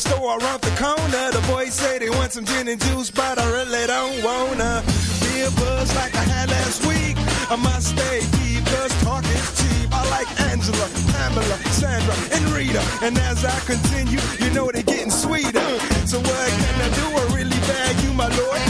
Liquor store around the corner. The boys say they want some gin and juice, but I really don't wanna be a buzz like I had last week. I must stay deep, cause talk is cheap. I like Angela, Pamela, Sandra, and Rita. And as I continue, you know they're getting sweeter. So what can I do? I really you, my lord.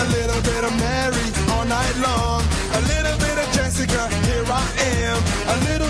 A little bit of Mary all night long. A little bit of Jessica, here I am. A little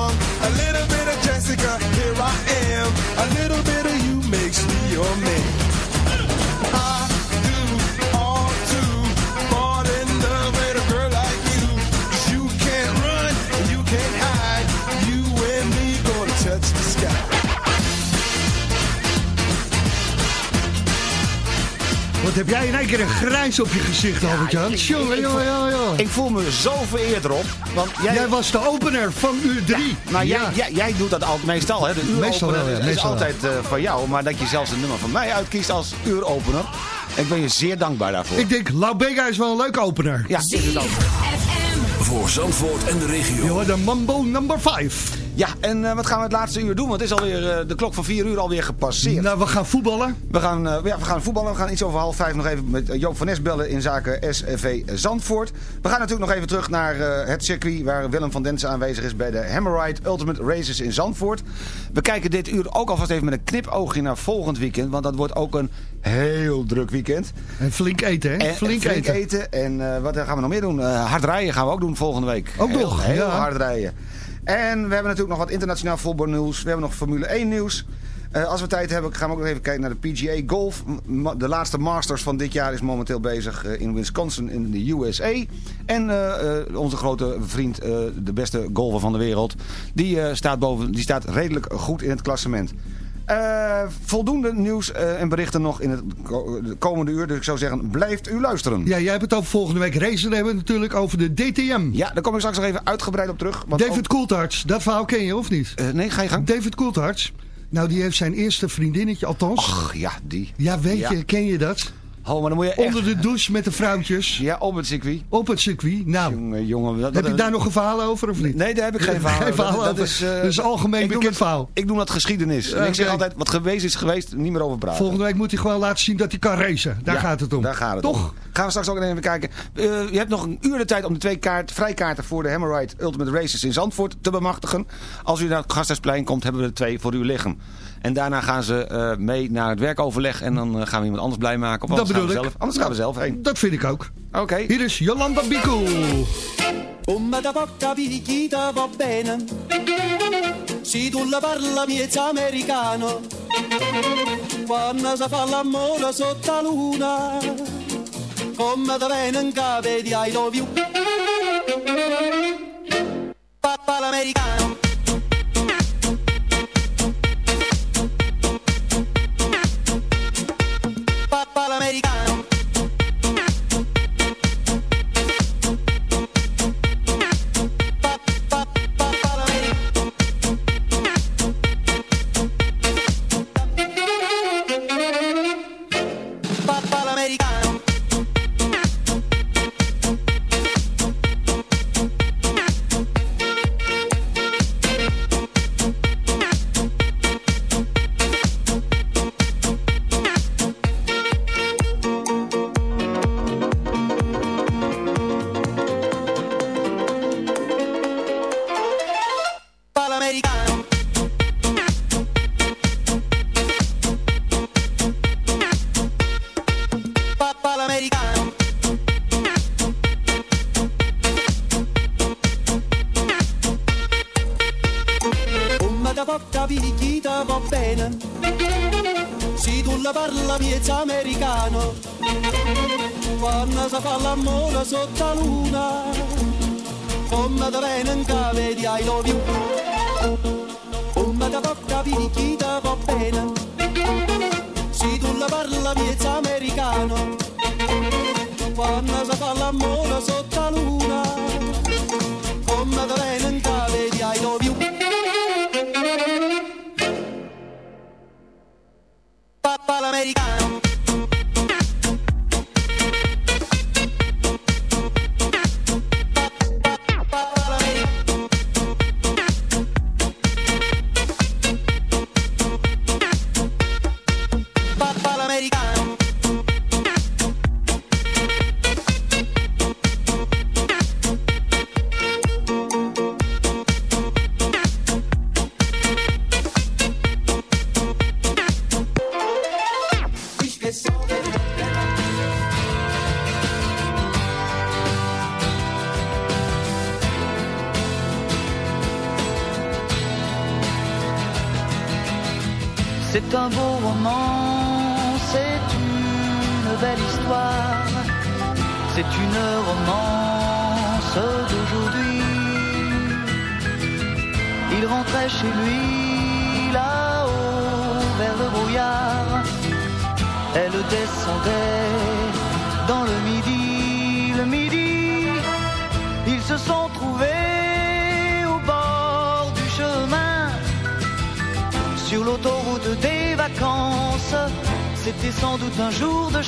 Heb jij in één keer een grijs op je gezicht, Albert-Jan? ik- Jongen, ik- jongen, jongen, jongen. Ik voel me zo vereerd erop. Want jij, Jij was de opener van uur 3. nou, jij, jij, jij doet dat altijd meestal, hè? De uuropener Meestal wel, ja, is, is meestal wel. altijd eh, van jou. Maar dat je zelfs een nummer van mij uitkiest als uuropener. Ik ben je zeer dankbaar daarvoor. Ik denk, La Bega is wel een leuke opener. ja, is het ook. Voor Zandvoort en de regio. Je hoort de Mambo number 5. Ja, en eh, wat gaan we het laatste uur doen? Want het is alweer eh, de klok van 4 uur alweer gepasseerd. Nou, we gaan voetballen. We gaan, eh, ja, we gaan voetballen. We gaan iets over half vijf nog even met Joop van Nes bellen in zaken SV Zandvoort. We gaan natuurlijk nog even terug naar het circuit waar Willem van Densen aanwezig is bij de Hammerride Ultimate Races in Zandvoort. We kijken dit uur ook alvast even met een knipoogje naar volgend weekend. Want dat wordt ook een heel druk weekend. En flink eten, hè? En flink, eten. En wat gaan we nog meer doen? Hard rijden gaan we ook doen volgende week. Ook heel, nog, Heel ja. hard rijden. En we hebben natuurlijk nog wat internationaal voetbalnieuws. We hebben nog Formule 1 nieuws. Eh, als we tijd hebben gaan we ook nog even kijken naar de PGA Golf. De laatste Masters van dit jaar is momenteel bezig eh, in Wisconsin in de USA. En eh, onze grote vriend, de beste golfer van de wereld, die, staat boven, die staat redelijk goed in het klassement. Eh, voldoende nieuws eh, en berichten nog in het ko- de komende uur. Dus ik zou zeggen, blijft u luisteren. Ja, jij hebt het over volgende week racen. Dan hebben we het natuurlijk over de DTM. Ja, daar kom ik straks nog even uitgebreid op terug. want David ook- Coulthard, dat verhaal ken je of niet? Eh, nee, ga je gang. David Coulthard, nou die heeft zijn eerste vriendinnetje, althans. Ach, ja, die. ja, weet ja. je, ken je dat? Oh, maar dan moet je echt... Onder de douche met de vrouwtjes Ja, op het circuit. op het circuit. Nou, Jongen, jongen. Dat, heb je dat- daar nog een verhaal over of niet? Nee, daar heb ik geen verhaal Geen verhaal over. is, eh, Dat is algemeen ik bekend verhaal. Ik noem dat geschiedenis. En ik zeg altijd, wat geweest is geweest, niet meer over praten. Volgende week moet hij gewoon laten zien dat hij kan racen. Daar Ja, gaat het om. Daar gaat het Toch? om. Gaan we straks ook even kijken. Eh, je hebt nog een uur de tijd om de twee kaart, vrijkaarten voor de Hammerride Ultimate Races in Zandvoort te bemachtigen. Als u naar het Gasthuisplein komt, hebben we er twee voor u liggen. En daarna gaan ze eh, mee naar het werkoverleg en dan eh, gaan we iemand anders blij maken. Of Dat anders gaan bedoel we ik. Zelf, anders gaan we zelf heen. Dat vind ik ook. Oké. Hier is Jolanda Bico. Come da porta picchita va bene Se tu la parla miezza americano Quando si fa l'amore sotto la luna Come da viene in cave di I love you Papà l'americano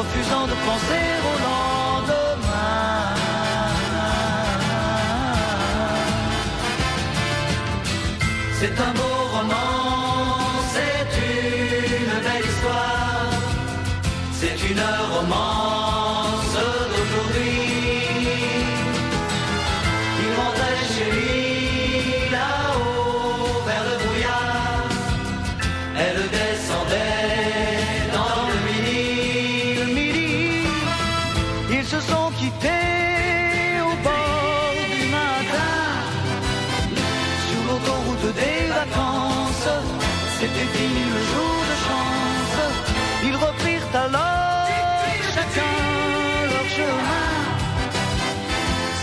refusant de penser au lendemain. C'est un beau roman, c'est une belle histoire. C'est une romance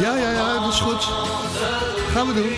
Ja, ja, ja, dat is goed. Gaan we doen.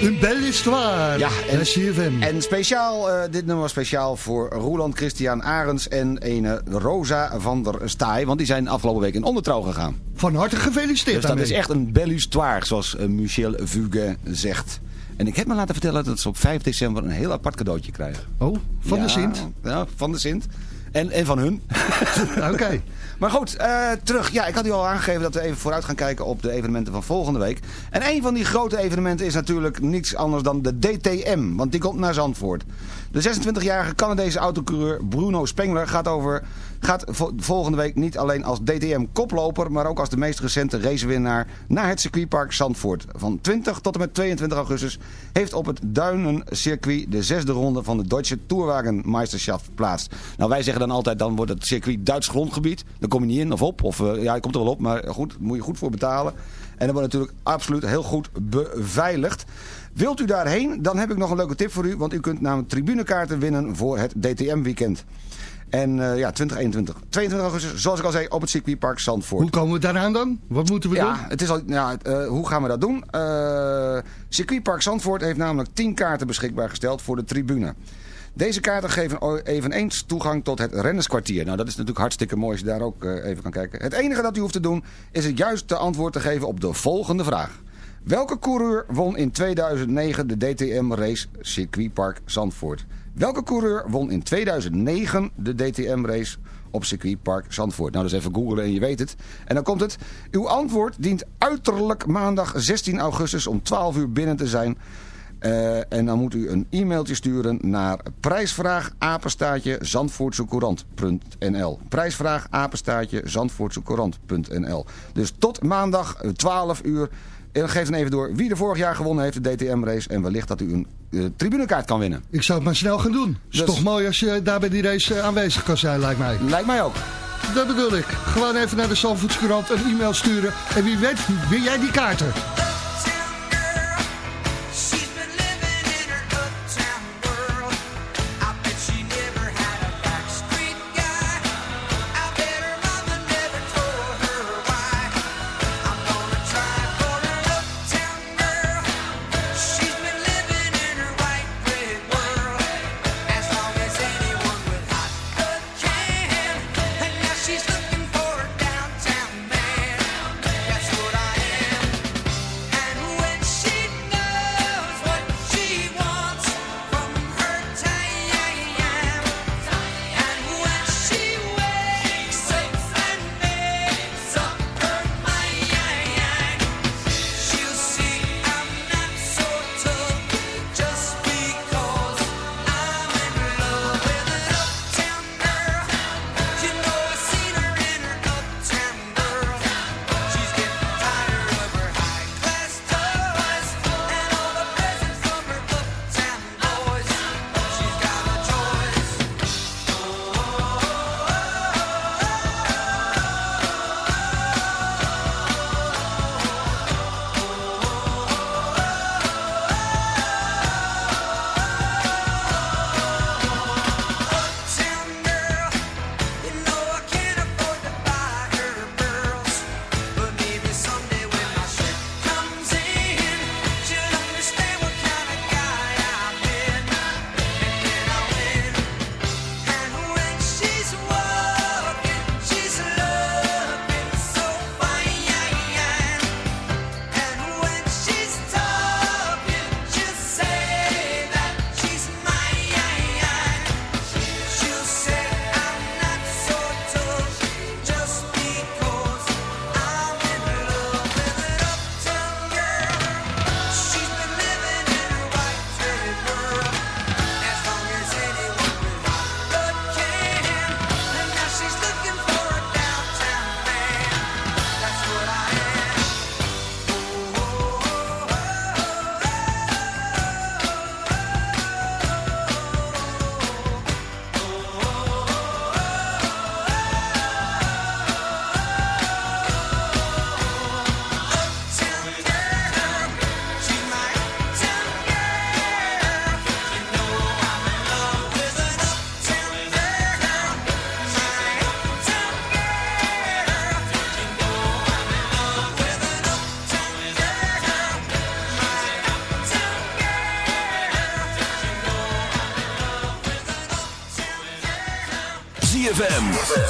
Een belle histoire. Ja, en- en CFM. En speciaal, eh, dit nummer speciaal voor Roland Christian Arends en ene Rosa van der Staaij. Want die zijn afgelopen week in ondertrouw gegaan. Van harte gefeliciteerd Dus dat daarmee. is echt een belle histoire, zoals eh, Michel Fugain zegt. En ik heb me laten vertellen dat ze op 5 december een heel apart cadeautje krijgen. Oh, van Ja, de Sint? Ja, van de Sint. En, en van hun. Oké. Maar goed, eh, terug. Ja, ik had u al aangegeven dat we even vooruit gaan kijken op de evenementen van volgende week. En een van die grote evenementen is natuurlijk niets anders dan de DTM. Want die komt naar Zandvoort. De 26-jarige Canadese autocoureur Bruno Spengler gaat, over, gaat vo- volgende week niet alleen als DTM-koploper... maar ook als de meest recente racewinnaar naar het circuitpark Zandvoort. Van 20 tot en met 22 augustus heeft op het Duinencircuit... de zesde ronde van de Deutsche Tourwagenmeisterschaft plaats. Nou, wij zeggen dan altijd, dan wordt het circuit Duits grondgebied. Dan kom je niet in of op. Of eh, ja, je komt er wel op, maar goed, moet je goed voor betalen. En dat wordt natuurlijk absoluut heel goed beveiligd. Wilt u daarheen, dan heb ik nog een leuke tip voor u. Want u kunt namelijk tribunekaarten winnen voor het DTM-weekend. En eh, ja, 2021. 22 augustus, zoals ik al zei, op het circuitpark Zandvoort. Hoe komen we daaraan dan? Wat moeten we Ja, doen? het is al, ja eh, hoe gaan we dat doen? Eh circuitpark Zandvoort heeft namelijk 10 kaarten beschikbaar gesteld voor de tribune. Deze kaarten geven eveneens toegang tot het rennerskwartier. Nou, dat is natuurlijk hartstikke mooi als je daar ook even kan kijken. Het enige dat u hoeft te doen is het juiste antwoord te geven op de volgende vraag. Welke coureur won in 2009 de DTM-race Circuitpark Zandvoort? Welke coureur won in 2009 de DTM-race op circuitpark Zandvoort? Nou, dus even googlen en je weet het. En dan komt het. Uw antwoord dient uiterlijk maandag 16 augustus om 12 uur binnen te zijn. Eh, en dan moet u een e-mailtje sturen naar prijsvraag apenstaatje Prijsvraag Dus tot maandag eh, 12 uur. En geef dan even door wie er vorig jaar gewonnen heeft de DTM-race. En wellicht dat u een eh, tribunekaart kan winnen. Ik zou het maar snel gaan doen. Het is Dus- toch mooi als je daar bij die race eh, aanwezig kan zijn, lijkt mij. Lijkt mij ook. Dat bedoel ik. Gewoon even naar de Zandvoortskrant een e-mail sturen. En wie weet, win jij die kaarten.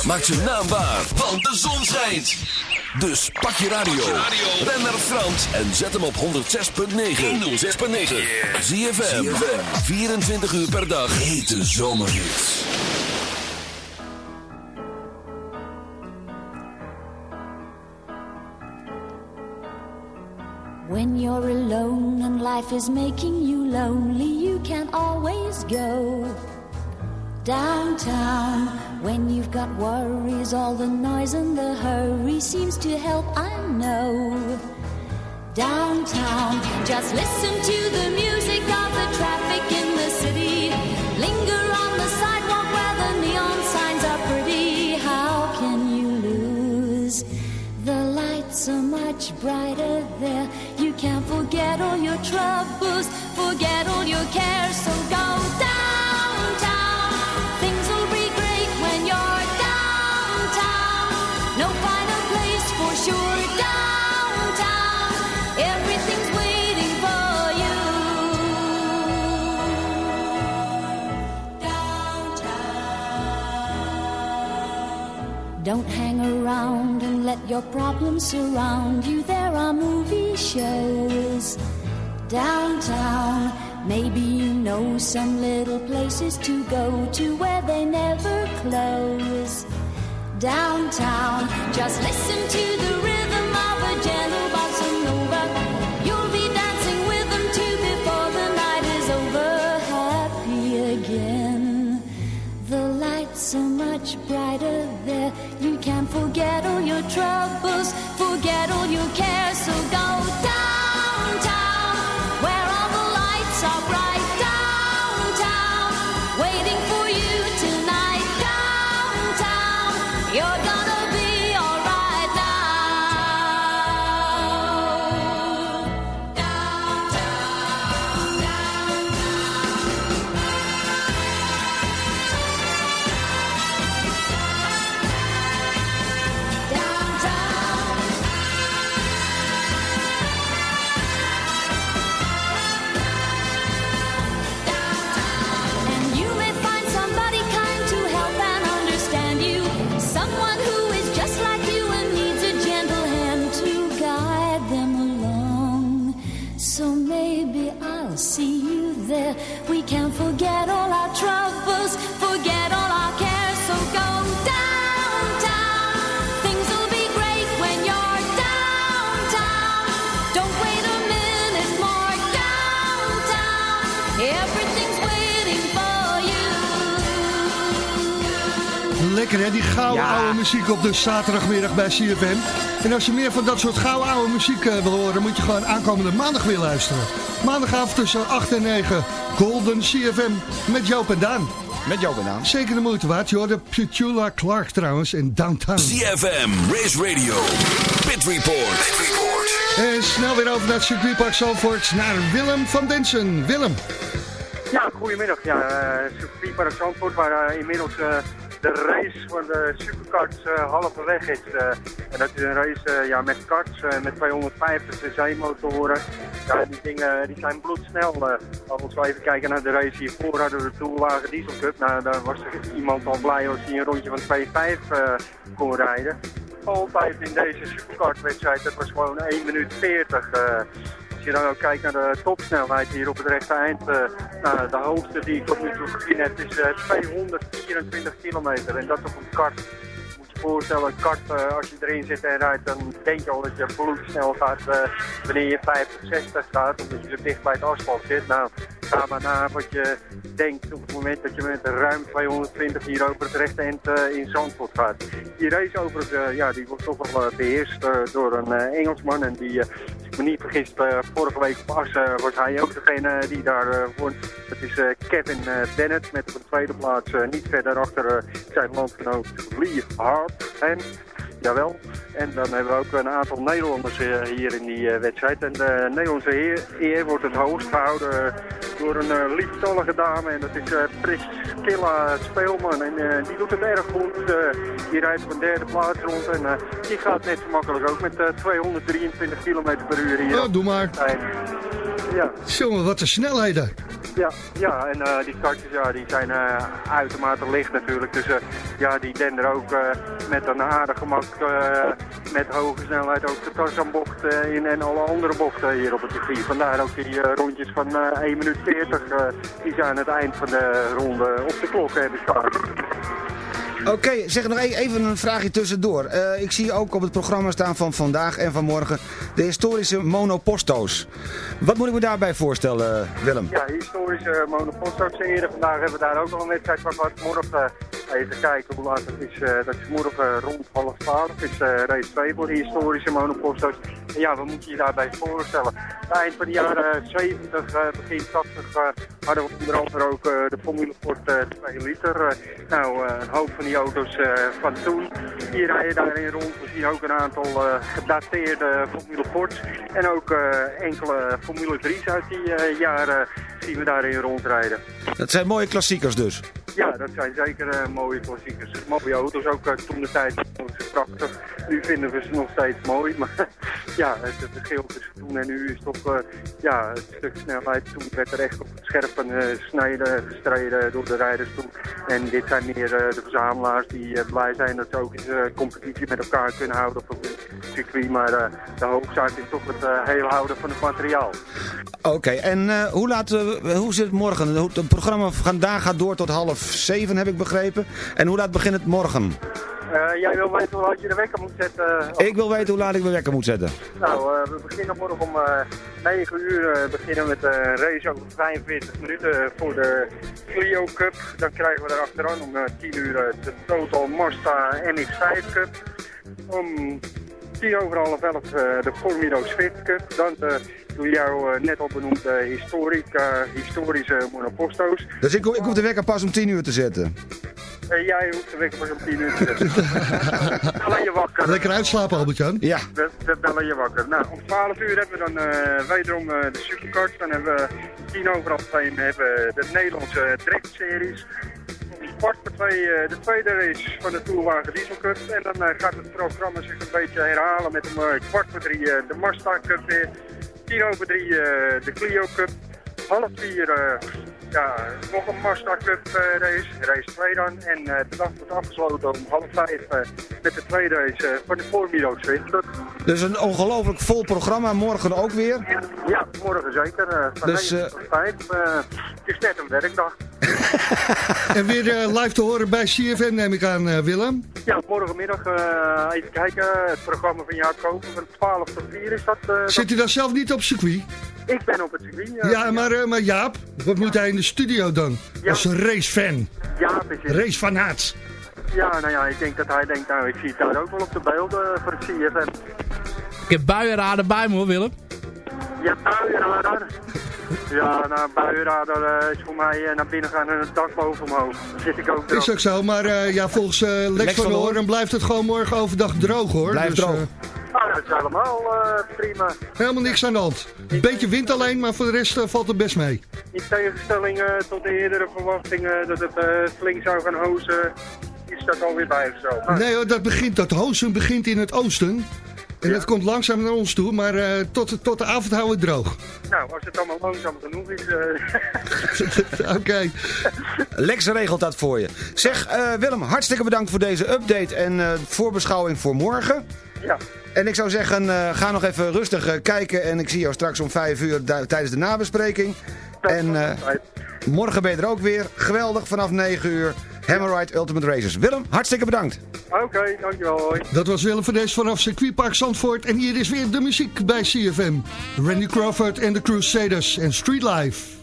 Maak zijn naam waar, want de zon schijnt. Dus pak je radio. Ben naar Frans en zet hem op 106.9. 106.9. ZFM. 24 uur per dag. Hete zomerhits. When you're alone and life is making you lonely, listen surround you. There are movie shows downtown. Maybe you know some little places to go to where they never close. Downtown, just listen to the rhythm of a gentle bossa nova. You'll be dancing with them too before the night is over. Happy again. The lights are much brighter there. You can't forget all your troubles, settle you can. Lekker hè, die gouden Ja. oude muziek op de zaterdagmiddag bij CFM. En als je meer van dat soort gouden oude muziek eh, wil horen, moet je gewoon aankomende maandag weer luisteren. Maandagavond tussen 8 en 9, Golden CFM met Joop en Daan. Met Joop en Daan. Zeker de moeite waard. Je hoorde Petula Clark trouwens in Downtown. ZFM, Race Radio, Pit Report. En snel weer over naar het circuitpark Zandvoort, naar Willem van Densen. Willem. Ja, goedemiddag. Ja, uh, circuitpark Zandvoort, waar eh, inmiddels eh, de race van de superkarts eh halverwege is. Eh, en dat is een race eh, ja, met karts, met 250 cc-motoren. Ja, die dingen die zijn bloedsnel. als we even kijken naar de race hiervoor hadden we de Tourwagen Diesel Cup. Nou, daar was er iemand al blij als hij een rondje van 2,5 eh kon rijden. Altijd in deze superkartwedstrijd, dat was gewoon 1 minuut 40. Eh, als je dan ook kijkt naar de topsnelheid hier op het rechte eind, eh, nou, de hoogste die ik tot nu toe gezien heb is eh, 224 kilometer. En dat op een kart. Moet voorstellen, een kart, eh, als je erin zit en rijdt, dan denk je al dat je bloedsnel gaat eh, wanneer je 50, 60 gaat, omdat je zo dicht bij het asfalt zit. Nou, ga maar na wat je denkt op het moment dat je met ruim 220 hier over het rechte eind eh, in Zandvoort gaat. Die race overigens, eh, ja, die wordt toch wel eh, beheerst eh, door een eh, Engelsman en die... eh, me niet vergis, eh, vorige week op Assen was hij ook degene die daar eh won. Dat is eh, Kevin eh, Bennett met op de tweede plaats eh, niet verder achter eh, zijn landgenoot Lee Hart. En Jawel. En dan hebben we ook een aantal Nederlanders eh, hier in die eh, wedstrijd. En de Nederlandse heer, eer wordt het hoogst gehouden eh, door een eh, lieftallige dame. En dat is eh Priscilla Speelman. En eh, die doet het erg goed. Eh, die rijdt op een derde plaats rond. En eh, die gaat net zo makkelijk ook met eh, 223 km per uur hier. Ja, doe maar. Ja. Jongen, wat een snelheden. Ja, ja en eh, die kartjes ja, die zijn eh, uitermate licht natuurlijk. Dus eh, ja, die denderen ook met een aardig gemak met hoge snelheid ook de Tarzanbocht in en alle andere bochten hier op het circuit. Vandaar ook die rondjes van eh 1 minuut 40 eh, die ze aan het eind van de ronde op de klok hebben staan. Oké, zeg nog e- even een vraagje tussendoor. Eh, ik zie ook op het programma staan van vandaag en van morgen de historische monoposto's. Wat moet ik me daarbij voorstellen, Willem? Ja, historische monoposto's eerder. Vandaag hebben we daar ook al een wedstrijd van gehad. Morgen eh, even kijken hoe laat het is. eh, dat is morgen rond half twaalf. is eh, race 2 voor de historische monoposto's. En ja, wat moet je daarbij voorstellen? Aan eind van de jaren 70, eh, begin 80 eh, hadden we onder andere ook eh, de Formule Ford eh, 2 liter. Eh, nou, eh, een hoop van die auto's eh, van toen. Die rijden daarin rond. We zien ook een aantal eh, gedateerde Formule Fords. En ook eh, enkele Formule 3's uit die jaren zien we daarin rondrijden. Dat zijn mooie klassiekers dus. Ja, dat zijn zeker eh, mooie klassiekers. Mooie auto's, ook eh, toen de tijd we prachtig. Nu vinden we ze nog steeds mooi, maar ja, het, verschil tussen toen en nu is toch eh, ja, het stuk snelheid. Toen werd er echt op het scherpe eh, snijden gestreden door de rijders toen. En dit zijn meer de verzamelaars die blij zijn dat ze ook eens competitie met elkaar kunnen houden op het circuit. Maar de hoofdzaak is toch het heel houden van het materiaal. Oké, en hoe, laat, eh, hoe zit het morgen? Het programma vandaag gaat door tot half zeven, heb ik begrepen. En hoe laat begint het morgen? Eh, jij wil weten hoe laat je de wekker moet zetten? Ik wil weten hoe laat ik mijn wekker moet zetten. Nou, eh, we beginnen morgen om eh 9 uur eh, beginnen met een race over 45 minuten voor de Clio Cup. Dan krijgen we er achteraan om eh, 10 uur eh, de Total Mazda MX-5 Cup. Om tien over half elf eh, de Formido Swift Cup. Dan de door jou eh, net al benoemde historica, historische monoposto's. Dus ik, ik hoef de wekker pas om tien uur te zetten. Eh, jij hoeft de wekker pas om 10 uur te zetten. We bellen je wakker. Lekker uitslapen, Albert-Jan. Ja. We, we bellen je wakker. Nou, om 12 uur hebben we dan eh, wederom eh, de supercards. Dan hebben we tien over half twee hebben we de Nederlandse driftseries. Om kwart voor twee eh, de tweede race van de Tourwagen Diesel Cup. En dan eh, gaat het programma zich een beetje herhalen met om eh, kwart voor drie eh, de Mazda Cup weer. Tien over drie eh, de Clio Cup. Half vier eh, ja, nog een Mazda Cup eh, race, race 2 dan. En eh, de dag wordt afgesloten om half vijf eh, met de tweede race van de Formido Swift Cup. Dus een ongelooflijk vol programma, morgen ook weer. Ja, morgen zeker. van Dus, 9 tot 5. het is net een werkdag. En weer live te horen bij CFM neem ik aan, Willem. Ja, morgenmiddag even kijken. Het programma van Jaap Koper van 12 tot 4 is dat. dat- Zit u dan zelf niet op circuit? Ik ben op het circuit. Ja, maar, eh, maar Jaap, wat moet hij in de studio dan? Als racefan, Jaap is in. racefanaat. Ja, nou ja, ik denk dat hij denkt, nou, ik zie het daar ook wel op de beelden voor het CFM. Ik heb buienraden bij me hoor, Willem. Ja, buienradar. Ja, nou, buienradar eh, is voor mij eh, naar binnen gaan en het dak boven omhoog. Zit ik ook erop. Is ook zo, maar eh, ja, volgens eh, Lex, Lex van Hoorn blijft het gewoon morgen overdag droog hoor. Blijft Dus, droog. Nou, dat is allemaal eh, prima. helemaal niks aan de hand. Een beetje wind alleen, maar voor de rest valt het best mee. In tegenstelling eh, tot de eerdere verwachtingen dat het eh, flink zou gaan hozen, is dat alweer bij of zo. Maar, Nee hoor, dat, begint, dat hozen begint in het oosten. En dat komt langzaam naar ons toe, maar eh, tot, tot de avond houden we het droog. Nou, als het allemaal langzaam genoeg is. eh, Oké. Lex regelt dat voor je. Zeg, eh, Willem, hartstikke bedankt voor deze update en eh, voorbeschouwing voor morgen. ja. En ik zou zeggen, eh, ga nog even rustig kijken. En ik zie jou straks om vijf uur du- tijdens de nabespreking. En eh, morgen ben je er ook weer. Geweldig, vanaf 9 uur. Hammerride Ultimate Races. Willem, hartstikke bedankt. Oké, dankjewel. Hoi. Dat was Willem van Dees vanaf circuitpark Zandvoort. En hier is weer de muziek bij CFM. Randy Crawford en de Crusaders en Street Life.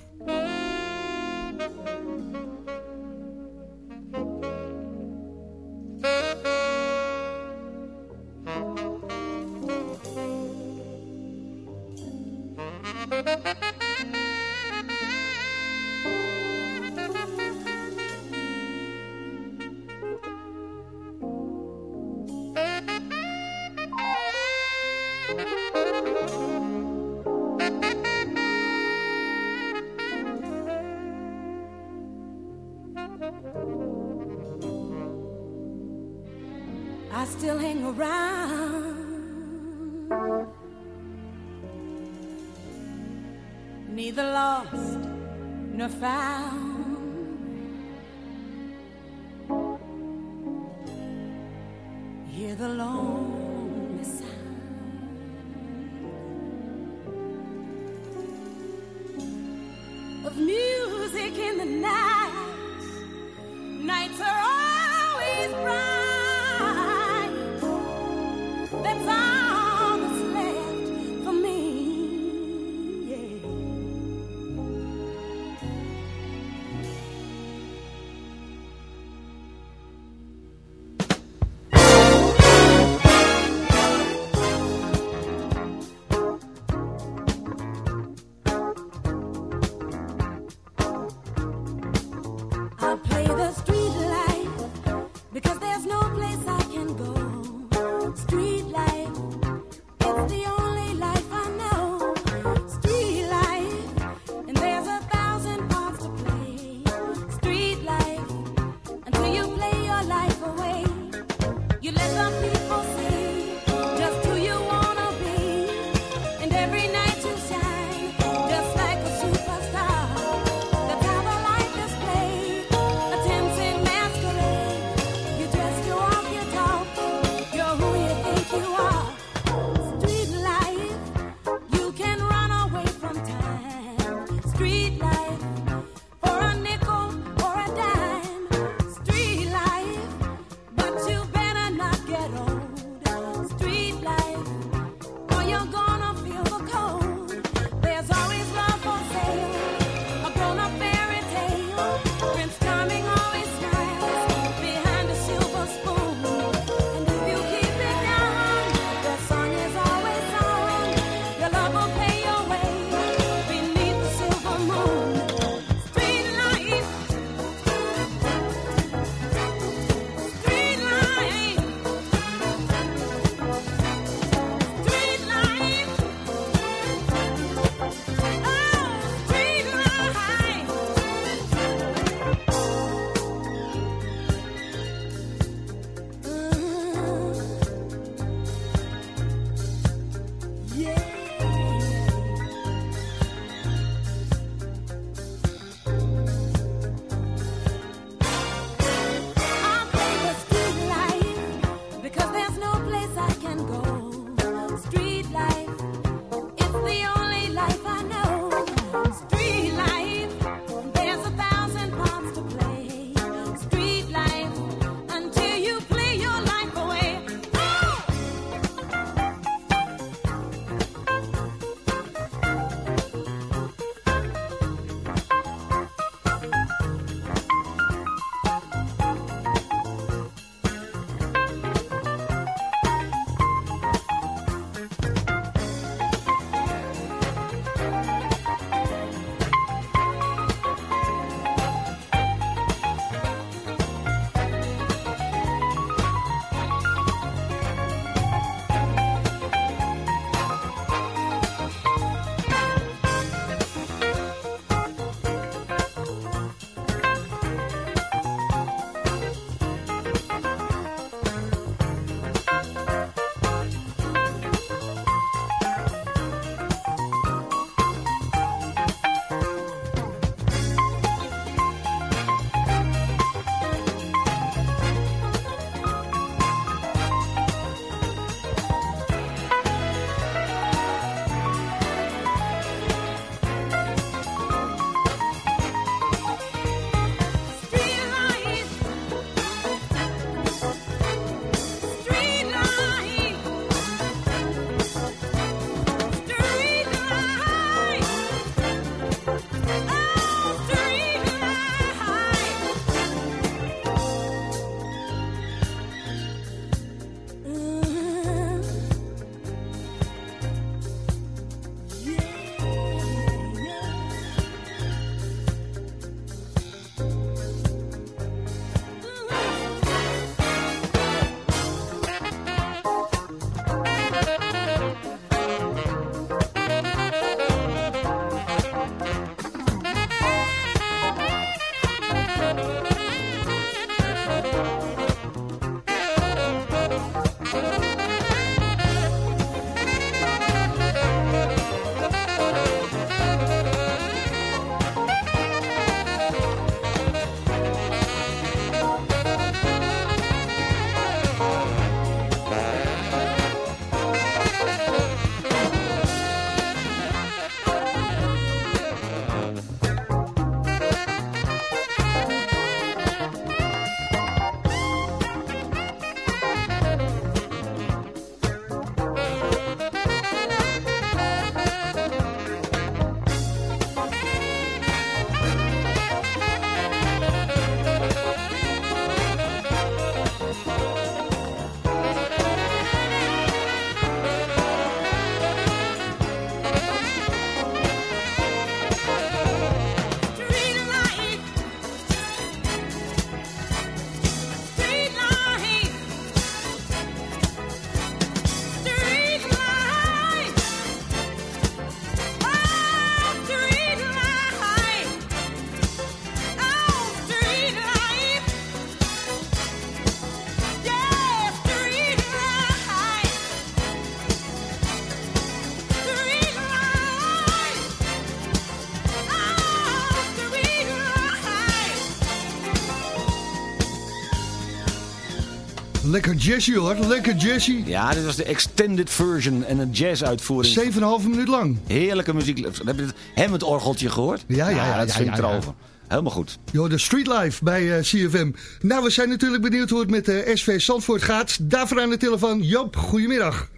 Lekker jazzy hoor, lekker jazzy. Ja, dit was de extended version en een jazz-uitvoering. 7,5 minuut lang. Heerlijke muziek. Heb je het hem orgeltje gehoord? Ja, ja, ja, dat ja, swingt ja, ja. erover. Helemaal goed. Yo, de Street Life bij eh, CFM. Nou, we zijn natuurlijk benieuwd hoe het met de SV Zandvoort gaat. Daarvoor aan de telefoon Joop, goedemiddag.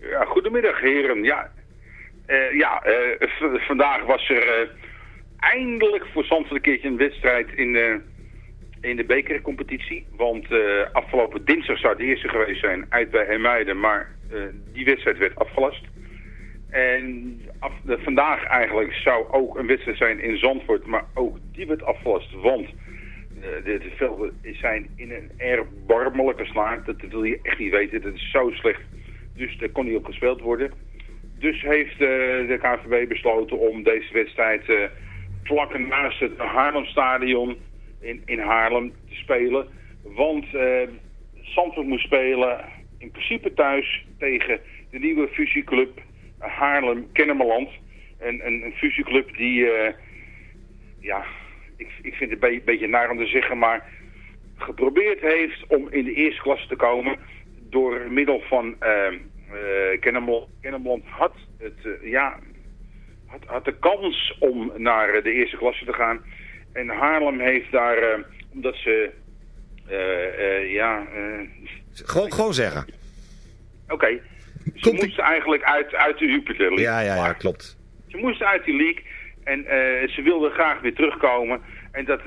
Ja, goedemiddag heren. Ja, eh, ja eh, vandaag was er eh, eindelijk voor Zandvoort een keertje een wedstrijd in, eh, in de bekercompetitie. Want eh, afgelopen dinsdag zou de eerste geweest zijn uit bij Hermuiden, maar eh, die wedstrijd werd afgelast. En af, vandaag eigenlijk zou ook een wedstrijd zijn in Zandvoort, maar ook die werd afgelast. Want eh, de, de velden zijn in een erbarmelijke slaag. Dat, wil je echt niet weten. Dat is zo slecht. Dus daar kon niet op gespeeld worden. Dus heeft de KNVB besloten om deze wedstrijd eh vlak naast het Haarlemstadion in, in Haarlem te spelen. Want eh Zandvoort moest spelen in principe thuis tegen de nieuwe fusieclub Haarlem-Kennemerland. Een, een, een fusieclub die, eh, ja, ik, ik vind het een beetje, naar om te zeggen, maar geprobeerd heeft om in de eerste klasse te komen door middel van eh eh, Kennemerland. Kennemerland had, het, eh, ja, had, had de kans om naar eh, de eerste klasse te gaan. En Haarlem heeft daar, eh, omdat ze, eh, eh, ja... Gewoon, gewoon zeggen. Oké, ze moesten eigenlijk uit, uit de Jupiter League. Ja, ja, ja, klopt. Ze moesten uit die league en ze wilden graag weer terugkomen. En dat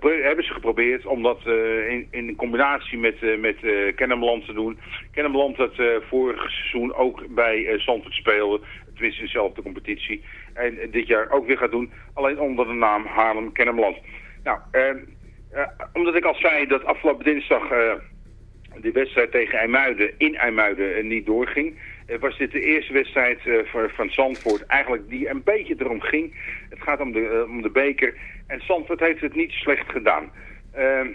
hebben ze geprobeerd om dat in, in combinatie met, eh met Kennemerland te doen. Kennemerland dat vorig seizoen ook bij Zandvoort speelde. Tenminste in dezelfde competitie. En dit jaar ook weer gaat doen. Alleen onder de naam Haarlem Kennemerland. Nou, eh, eh, omdat ik al zei dat afgelopen dinsdag... eh, de wedstrijd tegen IJmuiden in IJmuiden eh, niet doorging. was dit de eerste wedstrijd van Zandvoort eigenlijk die een beetje erom ging. Het gaat om de, om de beker. En Zandvoort heeft het niet slecht gedaan. Ehm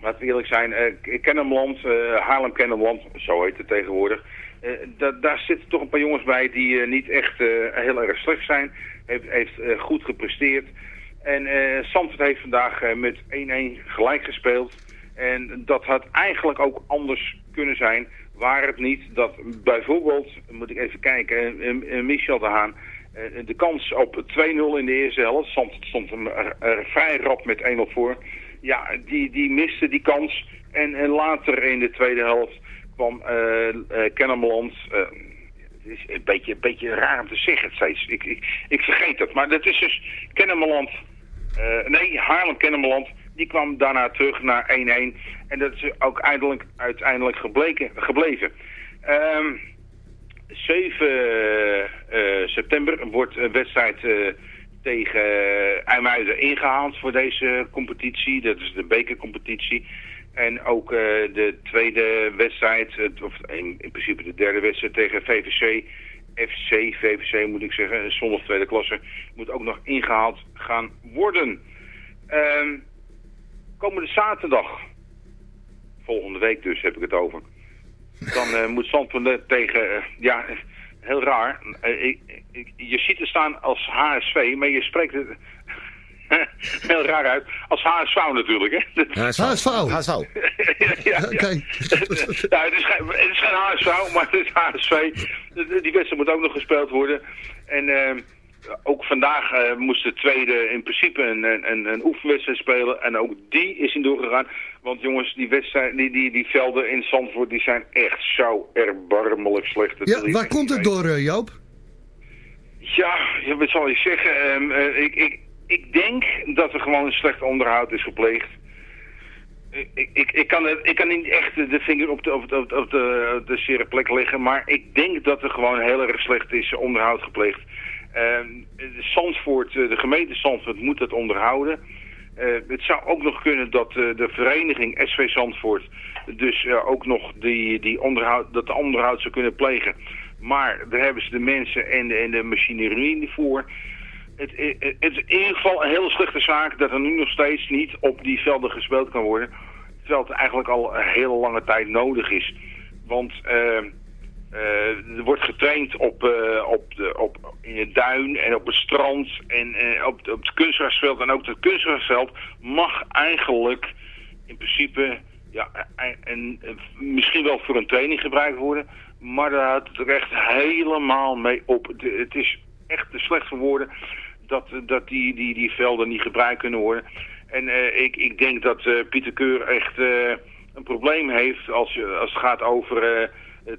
laten we eerlijk zijn, Kennemerland, eh Haarlem-Kennemerland, zo heet het tegenwoordig. Eh, da- daar zitten toch een paar jongens bij die eh, niet echt eh, heel erg slecht zijn. Heeft, heeft goed gepresteerd. En Zandvoort heeft vandaag met 1-1 gelijk gespeeld. En dat had eigenlijk ook anders kunnen zijn. Waar het niet dat bijvoorbeeld, moet ik even kijken, Michel de Haan... de kans op 2-0 in de eerste helft, Zandvoort stond hem vrij rap met 1-0 voor. Ja, die, die miste die kans. En, en later in de tweede helft kwam eh eh, Kennemerland... eh, het is een beetje, een beetje raar om te zeggen steeds. Ik, ik, ik vergeet het. Maar dat is dus Kennemerland... nee, Haarlem-Kennemerland. Die kwam daarna terug naar 1-1. En dat is ook eindelijk, uiteindelijk gebleken, gebleven. Ehm 7 eh, september wordt een wedstrijd tegen IJmuiden ingehaald voor deze competitie. Dat is de bekercompetitie. En ook eh, de tweede wedstrijd, het- of in, in principe de derde wedstrijd tegen VVC, FC, VVC moet ik zeggen, zondag tweede klasse, moet ook nog ingehaald gaan worden. Ehm, komende zaterdag, volgende week dus heb ik het over, dan eh, moet Zandvoort tegen, eh, ja, heel raar, je ziet er staan als HSV, maar je spreekt het heel raar uit, als HSV natuurlijk, hè. HSV. HSV. ja, ja. Oké. nou, het, is geen, het is geen HSV, maar het is HSV. Die wedstrijd moet ook nog gespeeld worden. En eh, ook vandaag eh, moest de tweede in principe een, een, een, een oefenwedstrijd spelen. En ook die is niet doorgegaan. Want jongens, die, wedstrijd, die, die, die velden in Zandvoort die zijn echt zo erbarmelijk slecht. Ja, waar komt het door, eh, Joop? ja, ja, wat zal je zeggen? Ehm, eh, ik, ik, ik denk dat er gewoon een slecht onderhoud is gepleegd. Ik, ik, ik, kan, ik kan niet echt de vinger op de, op de, op de, de, zere plek leggen, maar ik denk dat er gewoon heel erg slecht is onderhoud gepleegd. Ehm, Zandvoort, eh, de gemeente Zandvoort moet dat onderhouden. Eh, het zou ook nog kunnen dat eh, de vereniging SV Zandvoort dus ook nog die, die onderhoud, dat de onderhoud zou kunnen plegen. Maar daar hebben ze de mensen en de, en de machinerie voor. Het, het, het is in ieder geval een hele slechte zaak dat er nu nog steeds niet op die velden gespeeld kan worden. Terwijl het eigenlijk al een hele lange tijd nodig is. Want eh, eh, er wordt getraind op, eh, op de, op, in het duin en op het strand en eh, op, op het kunstgrasveld. En ook het kunstgrasveld mag eigenlijk in principe Ja, en, en misschien wel voor een training gebruikt worden. Maar daar houdt het er echt helemaal mee op. De- het is echt te slecht voor woorden dat, dat die, die, die velden niet gebruikt kunnen worden. En eh, ik, ik denk dat eh, Pieter Keur echt eh, een probleem heeft als, als het gaat over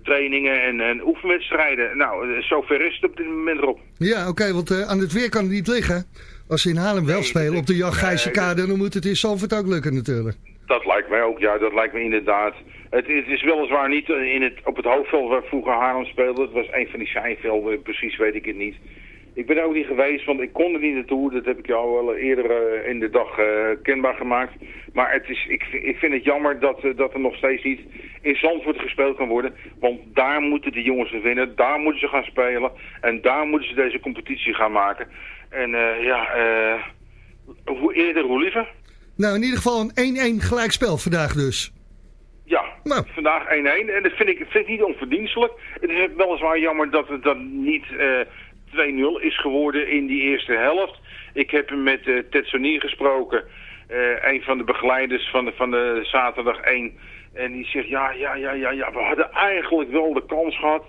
trainingen en, en oefenwedstrijden. Nou, zover is het op dit moment erop. Ja, oké, want aan het weer kan het niet liggen. Als ze in Haarlem wel spelen op de Jan Gijzenkade, dan moet het in Zandvoort ook lukken natuurlijk. Dat lijkt mij ook, ja, dat lijkt me inderdaad. Het, het is weliswaar niet in het, op het hoofdveld waar vroeger Haarlem speelde. Het was een van die zijvelden, precies weet ik het niet. Ik ben ook niet geweest, want ik kon er niet naartoe. Dat heb ik jou wel eerder eh, in de dag eh, kenbaar gemaakt. Maar het is, ik, vind- ik vind het jammer dat, eh, dat er nog steeds niet in Zandvoort gespeeld kan worden. Want daar moeten de jongens winnen, daar moeten ze gaan spelen. En daar moeten ze deze competitie gaan maken. En ja, hoe eerder hoe liever. Nou, in ieder geval een 1-1 gelijkspel vandaag dus. Ja, vandaag 1-1. En dat vind ik, vind ik niet onverdienstelijk. Het is weliswaar jammer dat het dan niet 2-0 is geworden in die eerste helft. Ik heb met eh Ted Sonier gesproken, eh, een van de begeleiders van de, van de zaterdag 1. En die zegt, ja, ja, ja, ja, ja, we hadden eigenlijk wel de kans gehad.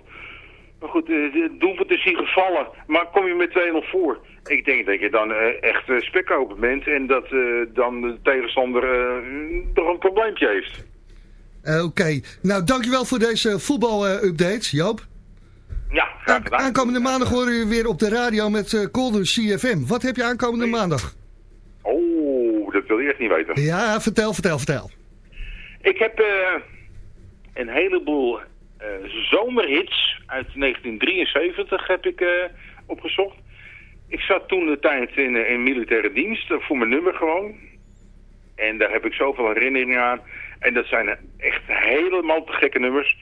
Maar goed, eh, het doelpunt is hier gevallen. Maar kom je met 2-0 voor? Ik denk dat je dan eh, echt uh, spekkoper bent en dat eh, dan de tegenstander eh, toch een probleempje heeft. Eh, Oké, nou dankjewel voor deze voetbal-updates, Joop. Ja, graag gedaan. Aankomende maandag horen we weer op de radio met eh Golden CFM. Wat heb je aankomende maandag? Oh, dat wil je echt niet weten. Ja, vertel, vertel, vertel. Ik heb eh, een heleboel eh, zomerhits uit 1973 heb ik eh, opgezocht. Ik zat toen de tijd in, eh, in militaire dienst, eh, voor mijn nummer gewoon. En daar heb ik zoveel herinneringen aan. En dat zijn echt helemaal te gekke nummers.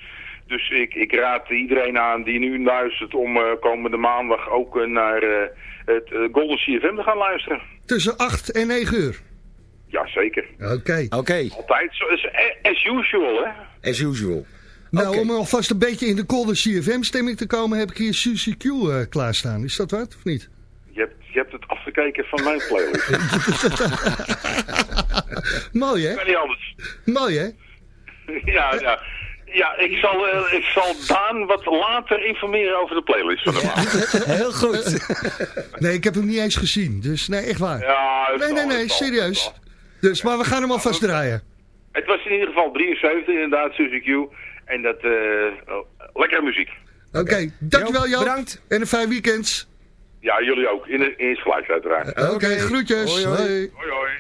Dus ik, ik raad iedereen aan die nu luistert om eh, komende maandag ook eh, naar eh, het Golden CFM te gaan luisteren. Tussen 8 en 9 uur. Ja, zeker. Oké. Oké, Altijd, zo, is, as usual, hè? as usual. Nou, om alvast een beetje in de Golden CFM-stemming te komen, heb ik hier Suzy Q eh, klaarstaan. Is dat wat, of niet? Je hebt, je hebt het afgekeken van mijn playlist. Mooi, hè? kan niet anders. Mooi, hè? Ja, ja. Ja, ik zal, eh, ik zal Daan wat later informeren over de playlist van de maand. Heel goed. Nee, ik heb hem niet eens gezien. Dus nee, echt waar. Ja, Nee, nee, nee, serieus. Dus, maar we gaan hem alvast draaien. Het was in ieder geval 73 inderdaad, Suzy Q. En dat, eh oh, lekkere muziek. Oké, dankjewel Joop. bedankt. En een fijn weekend. Ja, jullie ook. In, in het gelijk uiteraard. Oké, groetjes. Hoi, hoi. Hoi. Hoi, hoi.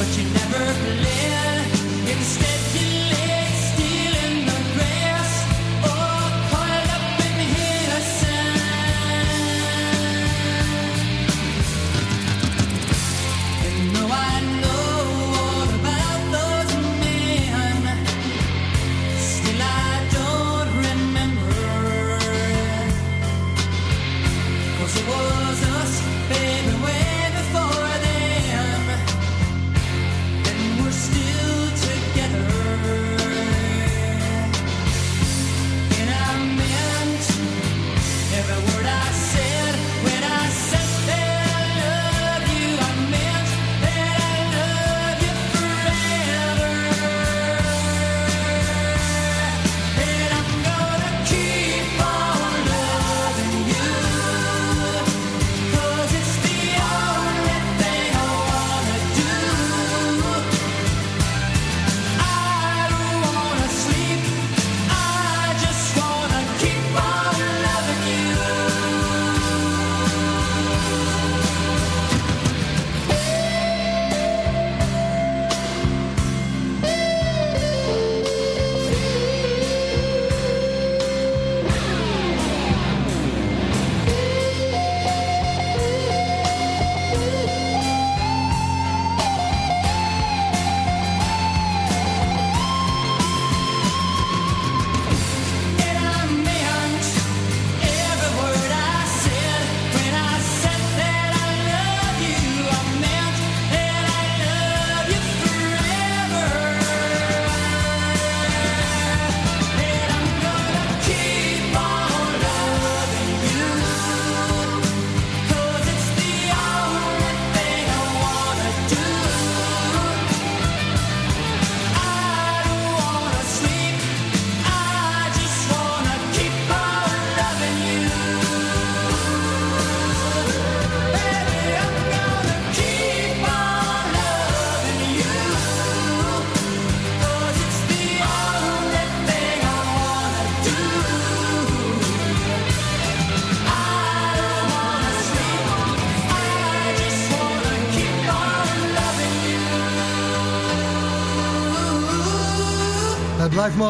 But you never bled. Instead,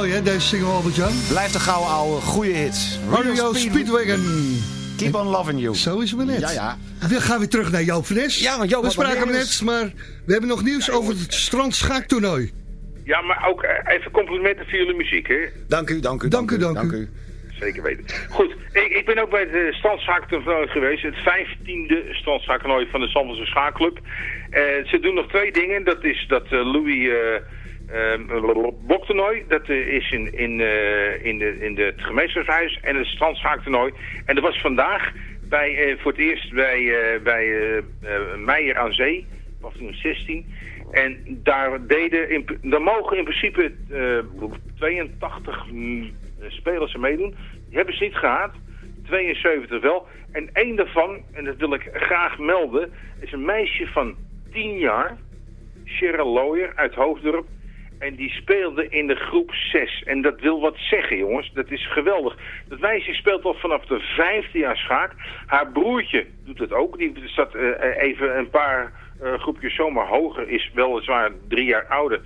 mooi, hè, deze single, Albert-Jan. Blijft een gouden oude, goede hits. Radio Speedwagon. Keep on loving you. Zo is het maar net. Ja, ja. We gaan weer terug naar Joop van Nes. Ja, want Joop We spraken hem net, maar we hebben nog nieuws over het strandschaaktoernooi. Ja, maar ook eh, even complimenten voor jullie muziek, hè? Dank u, dank u, Dank u, dank u. Zeker weten. Goed, ik, ik ben ook bij het uh, standschaaktoernooi geweest. Het vijftiende standschaaktoernooi van de Zandvoortse Schaakclub. Eh, ze doen nog twee dingen. Dat is dat eh, Louis eh eh, boktoernooi. Dat eh, is in, in, eh, in, de, in het gemeenschapshuis. En het standschaaktoernooi. En dat was vandaag bij, eh, voor het eerst bij, eh, bij Meijer aan Zee. Paviljoen 16. En daar, deden in, daar mogen in principe eh, 82 mm, spelers er meedoen. Die hebben ze niet gehad. 72 wel. En één daarvan, en dat wil ik graag melden, is een meisje van 10 jaar. Cheryl Lawyer uit Hoofddorp. En die speelde in de groep 6. En dat wil wat zeggen, jongens. Dat is geweldig. Dat meisje speelt al vanaf de vijfde jaar schaak. Haar broertje doet het ook. Die staat eh, even een paar eh, groepjes zomaar hoger. Is weliswaar drie jaar ouder.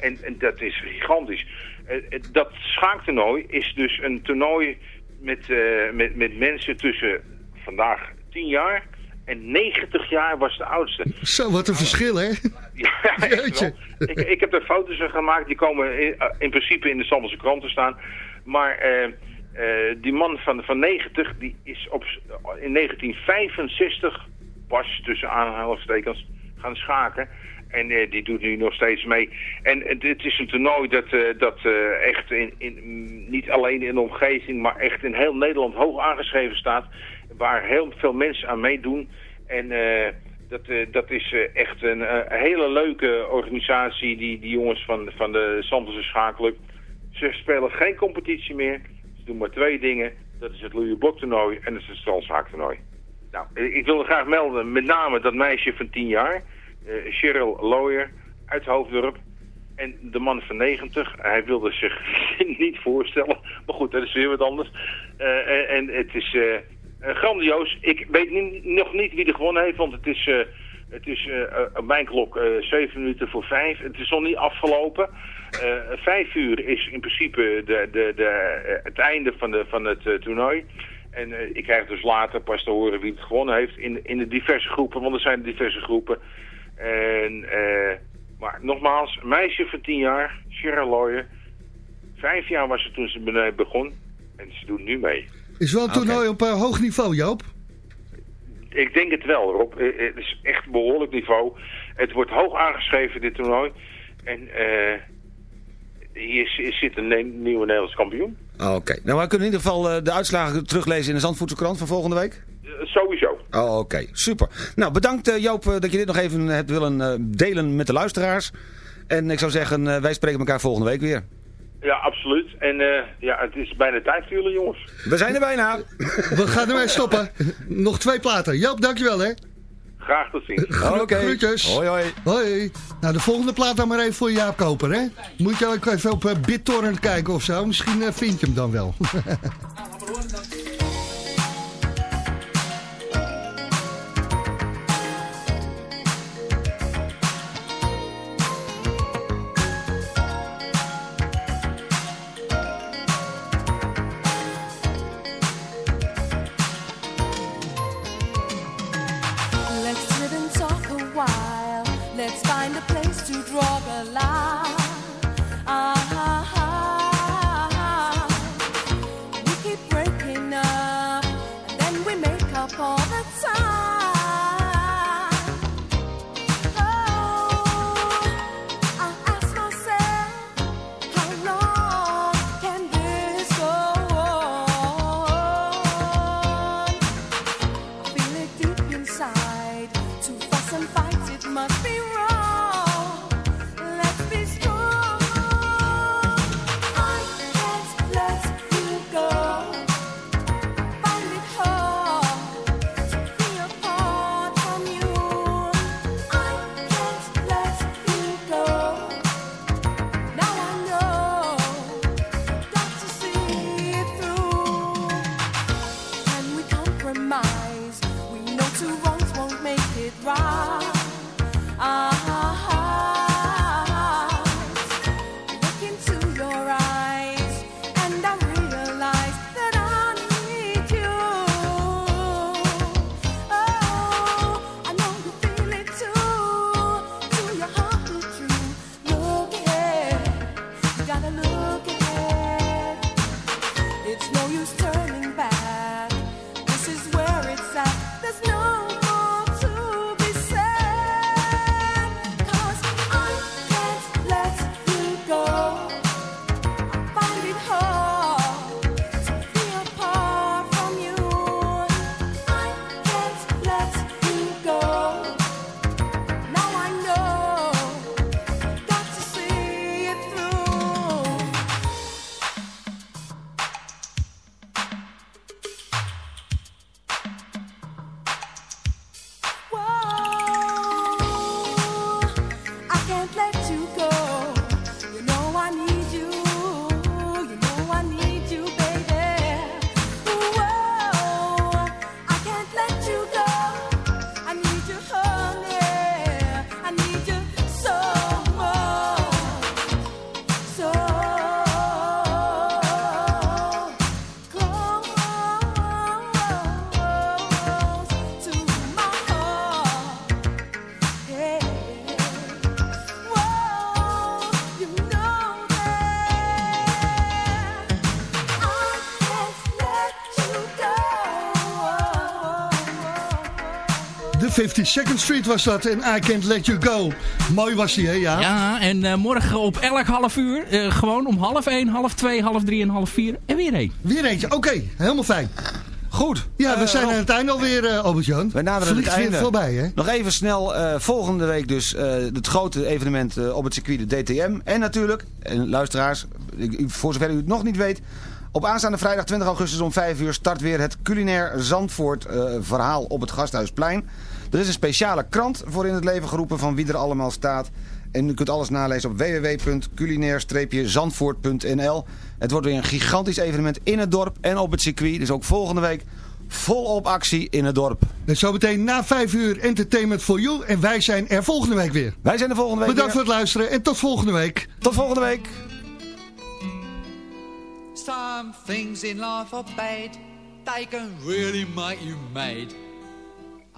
En, en dat is gigantisch. Eh, dat schaaktoernooi is dus een toernooi met, met, met mensen tussen vandaag 10 jaar en 90 jaar was de oudste. Zo, wat een verschil, hè? Ja, ik, ik heb er foto's van gemaakt. Die komen in, eh, in principe in de Zandelse krant te staan. Maar eh, eh, die man van, van 90, die is op, in 1965 pas tussen aanhalingstekens gaan schaken. En die doet nu nog steeds mee. En het, het is een toernooi dat, dat echt in, in, niet alleen in de omgeving, maar echt in heel Nederland hoog aangeschreven staat. Waar heel veel mensen aan meedoen. En eh, dat, eh, dat is eh, echt een hele leuke organisatie, die, die jongens van, van de Zandvoortse Schaakclub. Ze spelen geen competitie meer. Ze doen maar twee dingen. Dat is het Louis Blok toernooi en dat is het Strandschaaktoernooi. Nou, ik wilde graag melden, met name dat meisje van 10 jaar, eh, Cheryl Lawyer uit Hoofddorp. En de man van 90, hij wilde zich niet voorstellen. Maar goed, dat is weer wat anders. En, het is grandioos. Ik weet nog niet wie er gewonnen heeft, want het is, eh, het is eh, eh, op mijn klok eh 7 minuten voor 5. Het is nog niet afgelopen. Eh, vijf uur is in principe de, de, de, eh, het einde van, de, van het eh, toernooi. En eh, ik krijg dus later pas te horen wie het gewonnen heeft in, in de diverse groepen, want er zijn diverse groepen. En, eh, maar nogmaals, een meisje van 10 jaar, Cheryl Lawyer. Vijf jaar was ze toen ze begon. En ze doet nu mee. Is wel een toernooi op eh, hoog niveau, Joop. Ik denk het wel, Rob. Eh, eh, Het is echt een behoorlijk niveau. Het wordt hoog aangeschreven, dit toernooi. En eh, hier is- zit een ne- nieuwe Nederlands kampioen. Oké. Nou, wij kunnen in ieder geval eh, de uitslagen teruglezen in de Zandvoortse krant van volgende week. Sowieso. Oh, oké. Super. Nou, bedankt eh, Joop dat je dit nog even hebt willen eh, delen met de luisteraars. En ik zou zeggen, eh, wij spreken elkaar volgende week weer. Ja, absoluut. En eh, ja, het is bijna tijd voor jullie, jongens. We zijn er bijna. We gaan ermee stoppen. Nog twee platen. Joop, dankjewel hè. Graag tot ziens. Gro- Groetjes. Hoi, hoi. Hoi. Nou, de volgende plaat dan maar even voor Jaap Koper, hè? Moet je ook even op uh, BitTorrent kijken of zo. Misschien eh, vind je hem dan wel. 52nd Street was dat en I Can't Let You Go. Mooi was die, hè, ja? Ja, en eh, morgen op elk half uur, eh, gewoon om half 1, half 2, half 3 en half 4 en weer één. Weer eentje, oké. helemaal fijn. Goed. Ja, we Eh, zijn Rob. aan het einde alweer, uh, Albert-Jan. Wij naderen Vliegt het weer einde. voorbij, hè? Nog even snel, eh, volgende week dus eh, het grote evenement eh, op het circuit, de DTM. En natuurlijk, en luisteraars, ik- voor zover u het nog niet weet... Op aanstaande vrijdag 20 augustus om 5 uur start weer het culinair Zandvoort eh, verhaal op het Gasthuisplein. Er is een speciale krant voor in het leven geroepen van wie er allemaal staat. En u kunt alles nalezen op www.culinair-zandvoort.nl. Het wordt weer een gigantisch evenement in het dorp en op het circuit. Dus ook volgende week volop actie in het dorp. En zometeen na 5 uur Entertainment for You. En wij zijn er volgende week weer. Wij zijn er volgende week Bedankt weer. voor het luisteren en tot volgende week. Tot volgende week. Some things in life are bad. They can really make you mad.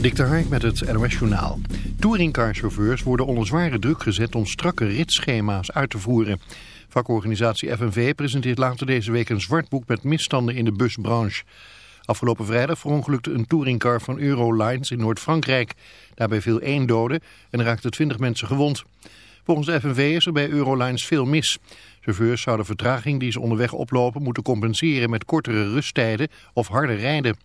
Dik Hark met het NOS Journaal. Touringcarchauffeurs worden onder zware druk gezet om strakke ritsschema's uit te voeren. Vakorganisatie FNV presenteert later deze week een zwart boek met misstanden in de busbranche. Afgelopen vrijdag verongelukte een touringcar van Eurolines in Noord-Frankrijk. Daarbij viel één dode en raakten 20 mensen gewond. Volgens de FNV is er bij Eurolines veel mis. Chauffeurs zouden vertraging die ze onderweg oplopen moeten compenseren met kortere rusttijden of harder rijden.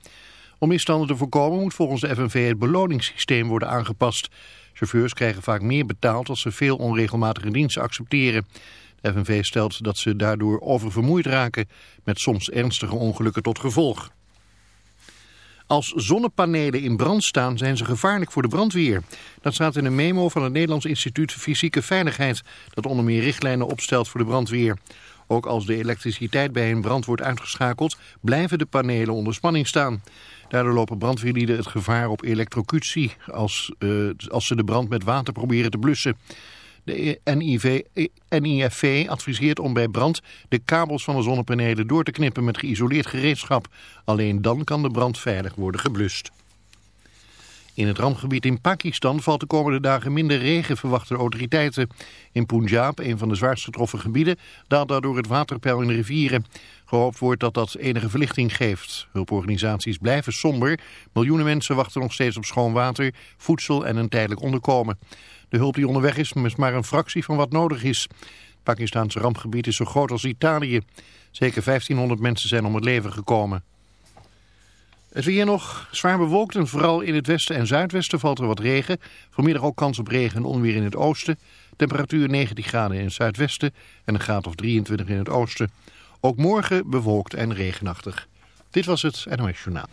Om misstanden te voorkomen moet volgens de FNV het beloningssysteem worden aangepast. Chauffeurs krijgen vaak meer betaald als ze veel onregelmatige diensten accepteren. De FNV stelt dat ze daardoor oververmoeid raken met soms ernstige ongelukken tot gevolg. Als zonnepanelen in brand staan zijn ze gevaarlijk voor de brandweer. Dat staat in een memo van het Nederlands Instituut Fysieke Veiligheid... dat onder meer richtlijnen opstelt voor de brandweer. Ook als de elektriciteit bij een brand wordt uitgeschakeld... blijven de panelen onder spanning staan. Daardoor lopen brandweerlieden het gevaar op elektrocutie... als, uh, als ze de brand met water proberen te blussen. De NIV, NIFV adviseert om bij brand de kabels van de zonnepanelen door te knippen met geïsoleerd gereedschap. Alleen dan kan de brand veilig worden geblust. In het rampgebied in Pakistan valt de komende dagen minder regen, verwachten de autoriteiten. In Punjab, een van de zwaarst getroffen gebieden, daalt daardoor het waterpeil in de rivieren. Gehoopt wordt dat dat enige verlichting geeft. Hulporganisaties blijven somber. Miljoenen mensen wachten nog steeds op schoon water, voedsel en een tijdelijk onderkomen. De hulp die onderweg is, is maar een fractie van wat nodig is. Het Pakistaanse rampgebied is zo groot als Italië. Zeker 1500 mensen zijn om het leven gekomen. Het weer nog zwaar bewolkt en vooral in het westen en zuidwesten valt er wat regen. Vanmiddag ook kans op regen en onweer in het oosten. Temperatuur 19 graden in het zuidwesten en een graad of 23 in het oosten. Ook morgen bewolkt en regenachtig. Dit was het NOS Journaal.